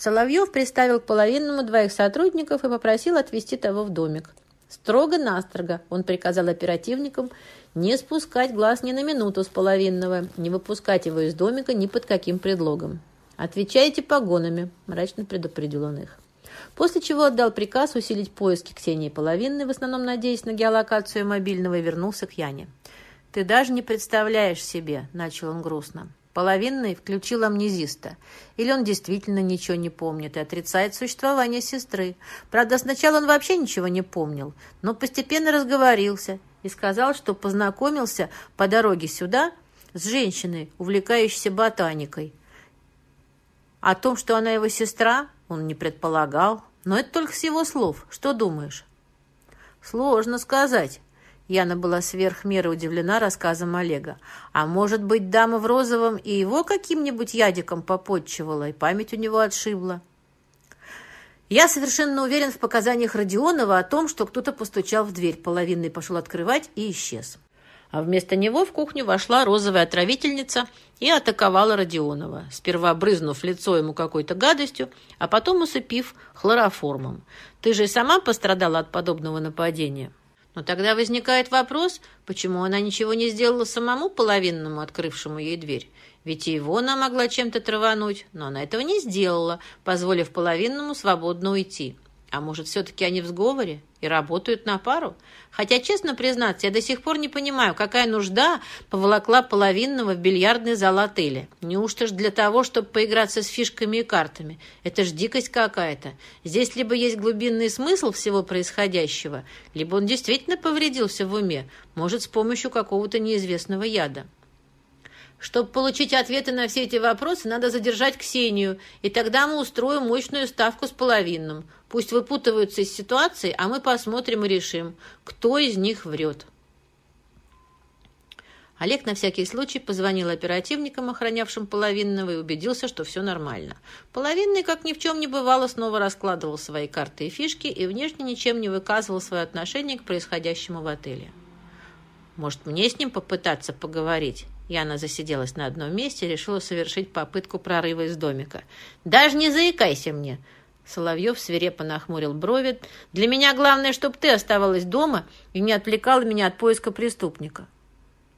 Соловьев приставил к половинному двоих сотрудников и попросил отвезти того в домик. Строго-настрого он приказал оперативникам не спускать глаз ни на минуту с половинного, не выпускать его из домика ни под каким предлогом. «Отвечайте погонами», – мрачно предупредил он их. После чего отдал приказ усилить поиски Ксении Половинной, в основном надеясь на геолокацию мобильного, и вернулся к Яне. «Ты даже не представляешь себе», – начал он грустно. Половинный включил амнезиста. Или он действительно ничего не помнит и отрицает существование сестры. Правда, сначала он вообще ничего не помнил, но постепенно разговорился и сказал, что познакомился по дороге сюда с женщиной, увлекающейся ботаникой. О том, что она его сестра, он не предполагал. Но это только с его слов. Что думаешь? Сложно сказать. Яна была сверх меры удивлена рассказом Олега. А может быть, дама в розовом и его каким-нибудь ядиком попотчевала, и память у него отшибла? Я совершенно уверен в показаниях Родионова о том, что кто-то постучал в дверь, половинный пошел открывать и исчез. А вместо него в кухню вошла розовая отравительница и атаковала Родионова, сперва брызнув лицо ему какой-то гадостью, а потом усыпив хлороформом. Ты же и сама пострадала от подобного нападения. Но тогда возникает вопрос, почему она ничего не сделала самому половинному, открывшему ей дверь. Ведь и его она могла чем-то травануть, но она этого не сделала, позволив половинному свободно уйти. А может, все-таки они в сговоре и работают на пару? Хотя, честно признаться, я до сих пор не понимаю, какая нужда поволокла половинного в бильярдный зал отеля. Неужто ж для того, чтобы поиграться с фишками и картами? Это ж дикость какая-то. Здесь либо есть глубинный смысл всего происходящего, либо он действительно повредился в уме, может, с помощью какого-то неизвестного яда. Чтобы получить ответы на все эти вопросы, надо задержать Ксению, и тогда мы устроим мощную ставку с половинным. Пусть выпутываются из ситуации, а мы посмотрим и решим, кто из них врет. Олег на всякий случай позвонил оперативникам, охранявшим половинного, и убедился, что все нормально. Половинный, как ни в чем не бывало, снова раскладывал свои карты и фишки и внешне ничем не выказывал свое отношение к происходящему в отеле. «Может, мне с ним попытаться поговорить?» Яна засиделась на одном месте и решила совершить попытку прорыва из домика. «Даже не заикайся мне!» Соловьев свирепо нахмурил брови. «Для меня главное, чтобы ты оставалась дома и не отвлекала меня от поиска преступника».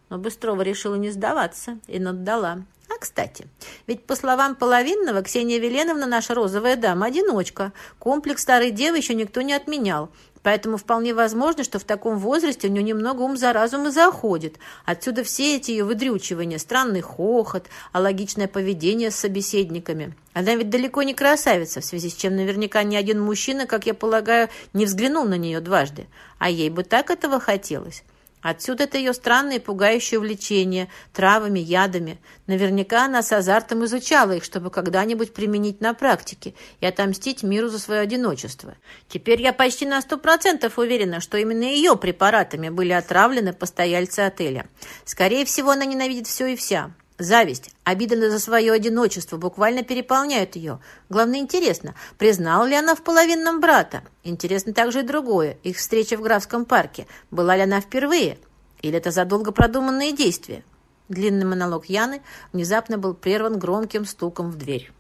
Но Быстрова решила не сдаваться и наддала. А, кстати, ведь, по словам Половинного, Ксения Веленовна наша розовая дама, одиночка. Комплекс старой девы еще никто не отменял. Поэтому вполне возможно, что в таком возрасте у нее немного ум за разум и заходит. Отсюда все эти ее выдрючивания, странный хохот, алогичное поведение с собеседниками. Она ведь далеко не красавица, в связи с чем наверняка ни один мужчина, как я полагаю, не взглянул на нее дважды. А ей бы так этого хотелось. Отсюда это ее странное и пугающее увлечение травами, ядами. Наверняка она с азартом изучала их, чтобы когда-нибудь применить на практике и отомстить миру за свое одиночество. Теперь я почти на сто процентов уверена, что именно ее препаратами были отравлены постояльцы отеля. Скорее всего, она ненавидит все и вся. Зависть, обида за свое одиночество буквально переполняют ее. Главное, интересно, признала ли она в половинном брата? Интересно также и другое. Их встреча в Графском парке. Была ли она впервые? Или это задолго продуманные действия? Длинный монолог Яны внезапно был прерван громким стуком в дверь.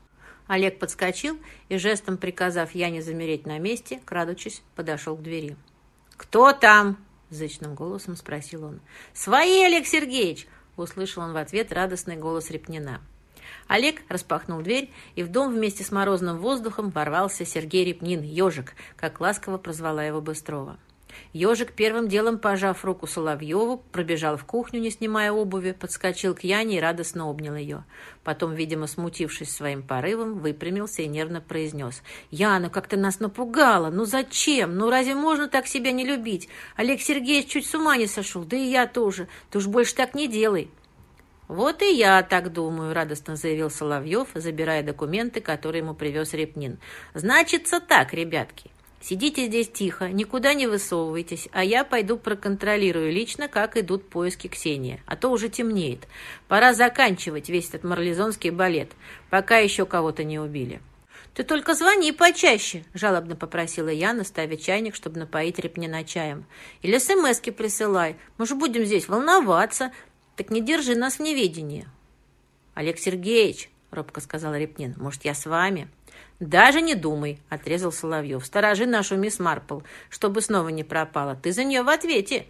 Олег подскочил и, жестом приказав Яне замереть на месте, крадучись, подошел к двери. «Кто там?» – зычным голосом спросил он. «Свои, Олег Сергеевич!» Услышал он в ответ радостный голос Репнина. Олег распахнул дверь, и в дом вместе с морозным воздухом ворвался Сергей Репнин, ежик, как ласково прозвала его Быстрова. Ежик, первым делом пожав руку Соловьеву, пробежал в кухню, не снимая обуви, подскочил к Яне и радостно обнял ее. Потом, видимо, смутившись своим порывом, выпрямился и нервно произнес. «Яна, как ты нас напугала! Ну зачем? Ну разве можно так себя не любить? Олег Сергеевич чуть с ума не сошел, да и я тоже. Ты уж больше так не делай!» «Вот и я так думаю», — радостно заявил Соловьев, забирая документы, которые ему привез Репнин. «Значится так, ребятки. Сидите здесь тихо, никуда не высовывайтесь, а я пойду проконтролирую лично, как идут поиски Ксении. А то уже темнеет. Пора заканчивать весь этот марлезонский балет, пока еще кого-то не убили. «Ты только звони почаще», — жалобно попросила Яна, ставя чайник, чтобы напоить Репнина чаем. «Или смски присылай. Мы же будем здесь волноваться. Так не держи нас в неведении». «Олег Сергеевич», робко сказал Репнин. «Может, я с вами?» «Даже не думай», — отрезал Соловьев. «Сторожи нашу мисс Марпл, чтобы снова не пропала. Ты за нее в ответе».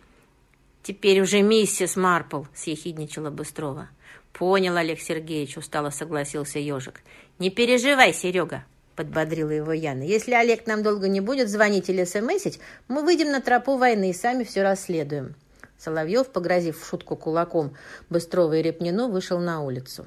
«Теперь уже миссис Марпл», — съехидничала Быстрова. «Понял, Олег Сергеевич», — устало согласился ежик. «Не переживай, Серега», — подбодрила его Яна. «Если Олег нам долго не будет звонить или смсить, мы выйдем на тропу войны и сами все расследуем». Соловьев, погрозив в шутку кулаком Быстрова и Репнину, вышел на улицу.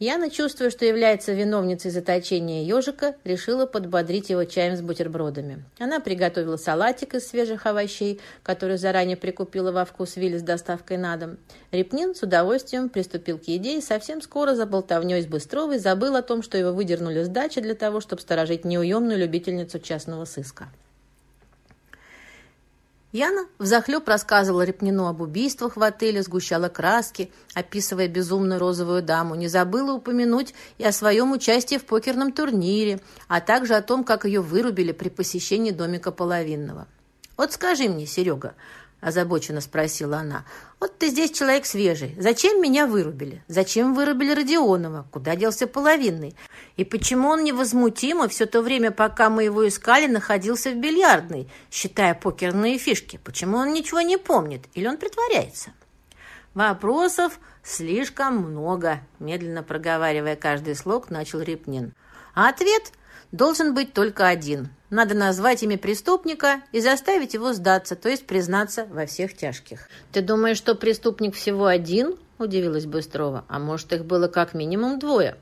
Яна, чувствуя, что является виновницей заточения ежика, решила подбодрить его чаем с бутербродами. Она приготовила салатик из свежих овощей, который заранее прикупила во вкус Вилли с доставкой на дом. Репнин с удовольствием приступил к еде и совсем скоро за болтовней с Быстровой забыл о том, что его выдернули с дачи для того, чтобы сторожить неуемную любительницу частного сыска. Яна взахлеб рассказывала Репнину об убийствах в отеле, сгущала краски, описывая безумную розовую даму, не забыла упомянуть и о своем участии в покерном турнире, а также о том, как ее вырубили при посещении домика половинного. «Вот скажи мне, Серега, — озабоченно спросила она. «Вот ты здесь человек свежий. Зачем меня вырубили? Зачем вырубили Родионова? Куда делся половинный? И почему он невозмутимо все то время, пока мы его искали, находился в бильярдной, считая покерные фишки? Почему он ничего не помнит? Или он притворяется?» «Вопросов слишком много», — медленно проговаривая каждый слог, начал Репнин. А ответ должен быть только один. Надо назвать имя преступника и заставить его сдаться, то есть признаться во всех тяжких. «Ты думаешь, что преступник всего один?» – удивилась Быстрова. «А может, их было как минимум двое?»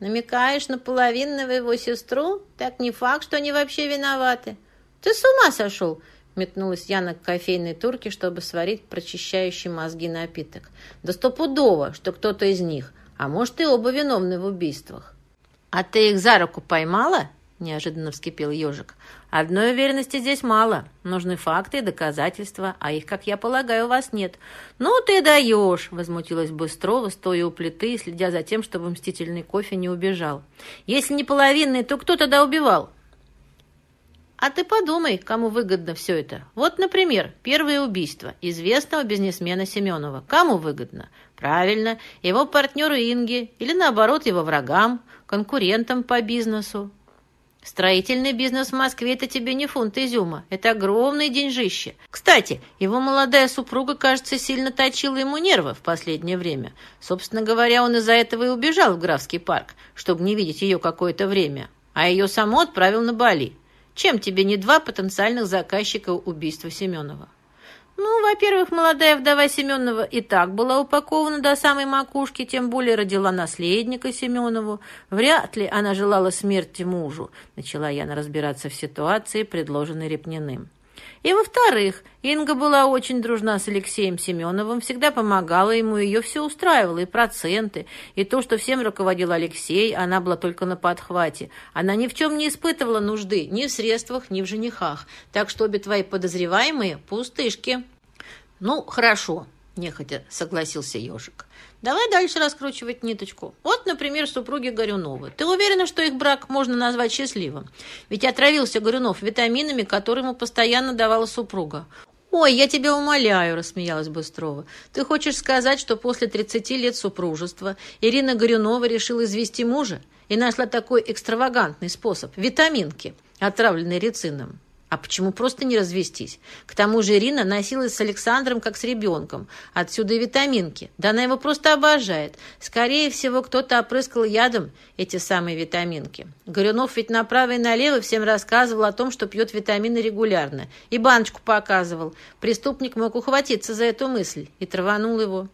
«Намекаешь на половинного его сестру? Так не факт, что они вообще виноваты. Ты с ума сошел?» Метнулась Яна к кофейной турке, чтобы сварить прочищающий мозги напиток. «Да стопудово, что кто-то из них, а может и оба виновны в убийствах». «А ты их за руку поймала?» – неожиданно вскипел ежик. «Одной уверенности здесь мало. Нужны факты и доказательства, а их, как я полагаю, у вас нет». «Ну ты даешь!» – возмутилась Быстрова, стоя у плиты и следя за тем, чтобы мстительный кофе не убежал. «Если не половинный, то кто тогда убивал?» А ты подумай, кому выгодно все это. Вот, например, первое убийство известного бизнесмена Семенова. Кому выгодно? Правильно, его партнеру Инге или, наоборот, его врагам, конкурентам по бизнесу. Строительный бизнес в Москве – это тебе не фунт изюма. Это огромное деньжище. Кстати, его молодая супруга, кажется, сильно точила ему нервы в последнее время. Собственно говоря, он из-за этого и убежал в Графский парк, чтобы не видеть ее какое-то время. А ее само отправил на Бали. Чем тебе не два потенциальных заказчика убийства Семенова? Ну, во-первых, молодая вдова Семенова и так была упакована до самой макушки, тем более родила наследника Семенову. Вряд ли она желала смерти мужу, начала Яна разбираться в ситуации, предложенной Репниным. И, во-вторых, Инга была очень дружна с Алексеем Семеновым, всегда помогала ему, ее все устраивало, и проценты, и то, что всем руководил Алексей, она была только на подхвате. Она ни в чем не испытывала нужды, ни в средствах, ни в женихах. Так что обе твои подозреваемые – пустышки. «Ну, хорошо», – нехотя согласился ежик. Давай дальше раскручивать ниточку. Вот, например, супруги Горюновы. Ты уверена, что их брак можно назвать счастливым? Ведь отравился Горюнов витаминами, которые ему постоянно давала супруга. «Ой, я тебя умоляю», – рассмеялась Быстрова. «Ты хочешь сказать, что после 30 лет супружества Ирина Горюнова решила извести мужа и нашла такой экстравагантный способ – витаминки, отравленные рецином? А почему просто не развестись? К тому же Ирина носилась с Александром как с ребенком. Отсюда и витаминки. Да она его просто обожает. Скорее всего, кто-то опрыскал ядом эти самые витаминки. Горюнов ведь направо и налево всем рассказывал о том, что пьет витамины регулярно. И баночку показывал. Преступник мог ухватиться за эту мысль и траванул его.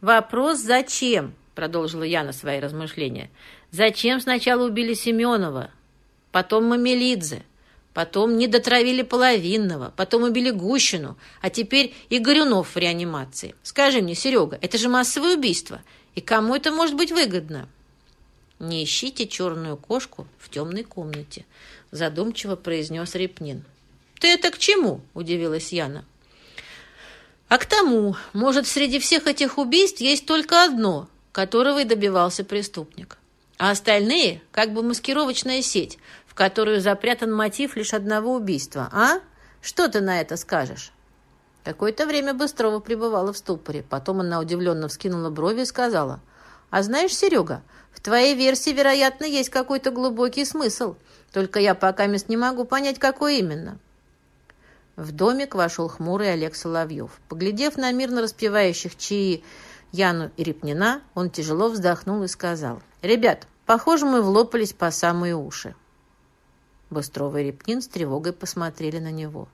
«Вопрос зачем?» – продолжила Яна свои размышления. «Зачем сначала убили Семенова? Потом Мамелидзе?» Потом не дотравили половинного, потом убили Гущину, а теперь и Горюнов в реанимации. Скажи мне, Серега, это же массовое убийство, и кому это может быть выгодно? Не ищите черную кошку в темной комнате, задумчиво произнес Репнин. Ты это к чему? удивилась Яна. А к тому, может, среди всех этих убийств есть только одно, которого и добивался преступник. А остальные как бы маскировочная сеть, которую запрятан мотив лишь одного убийства, а? Что ты на это скажешь?» Какое-то время Быстрова пребывала в ступоре. Потом она удивленно вскинула брови и сказала, А знаешь, Серега, в твоей версии, вероятно, есть какой-то глубокий смысл. Только я пока мест не могу понять, какой именно». В домик вошел хмурый Олег Соловьев. Поглядев на мирно распевающих чаи Яну и Репнина, он тяжело вздохнул и сказал, «Ребят, похоже, мы влопались по самые уши». Быстров и Репнин с тревогой посмотрели на него.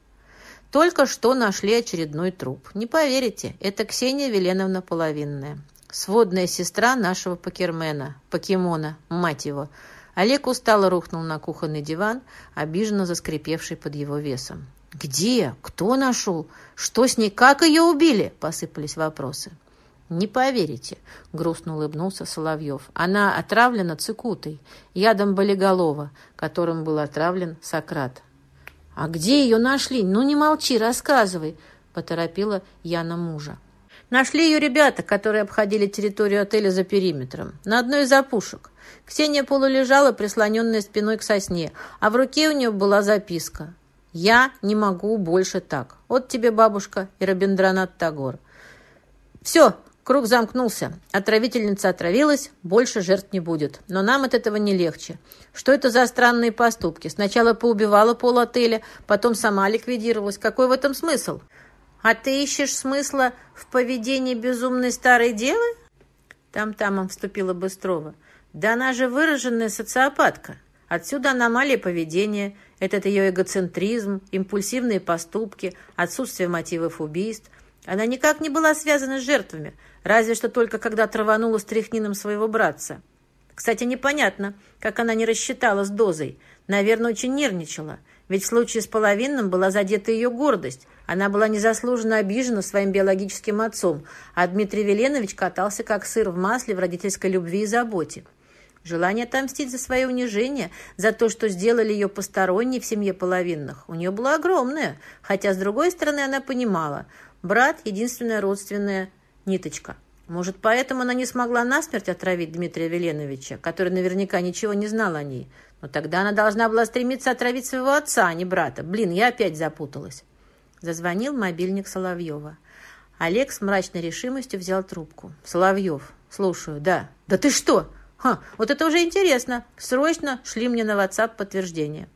Только что нашли очередной труп. Не поверите, это Ксения Веленовна Половинная. Сводная сестра нашего покермена, покемона, мать его. Олег устало рухнул на кухонный диван, обиженно заскрипевший под его весом. «Где? Кто нашел? Что с ней? Как ее убили?» – посыпались вопросы. «Не поверите», — грустно улыбнулся Соловьев. «Она отравлена цикутой, ядом болиголова, которым был отравлен Сократ». «А где ее нашли? Ну не молчи, рассказывай», — поторопила Яна мужа. Нашли ее ребята, которые обходили территорию отеля за периметром, на одной из опушек. Ксения полулежала, прислоненная спиной к сосне, а в руке у нее была записка. «Я не могу больше так. Вот тебе, бабушка, и Робиндранат Тагор». «Все, Круг замкнулся. Отравительница отравилась, больше жертв не будет. Но нам от этого не легче. Что это за странные поступки? Сначала поубивала пол отеля, потом сама ликвидировалась. Какой в этом смысл? А ты ищешь смысла в поведении безумной старой девы? Там-тамом вступила Быстрова. Да она же выраженная социопатка. Отсюда аномалия поведения, этот ее эгоцентризм, импульсивные поступки, отсутствие мотивов убийств. Она никак не была связана с жертвами, разве что только когда траванула стряхнином своего братца. Кстати, непонятно, как она не рассчитала с дозой. Наверное, очень нервничала. Ведь в случае с половинным была задета ее гордость. Она была незаслуженно обижена своим биологическим отцом, а Дмитрий Веленович катался как сыр в масле в родительской любви и заботе. Желание отомстить за свое унижение, за то, что сделали ее посторонней в семье половинных, у нее было огромное, хотя, с другой стороны, она понимала, брат – единственная родственная ниточка. Может, поэтому она не смогла насмерть отравить Дмитрия Веленовича, который наверняка ничего не знал о ней. Но тогда она должна была стремиться отравить своего отца, а не брата. Блин, я опять запуталась. Зазвонил мобильник Соловьева. Олег с мрачной решимостью взял трубку. «Соловьев, слушаю, да». «Да ты что? Ха, вот это уже интересно. Срочно шли мне на WhatsApp подтверждение».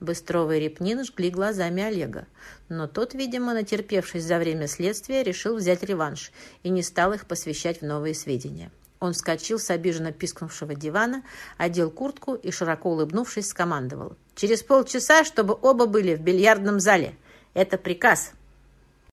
Быстрова и Репнин жгли глазами Олега. Но тот, видимо, натерпевшись за время следствия, решил взять реванш и не стал их посвящать в новые сведения. Он вскочил с обиженно пискнувшего дивана, одел куртку и, широко улыбнувшись, скомандовал. «Через полчаса, чтобы оба были в бильярдном зале. Это приказ.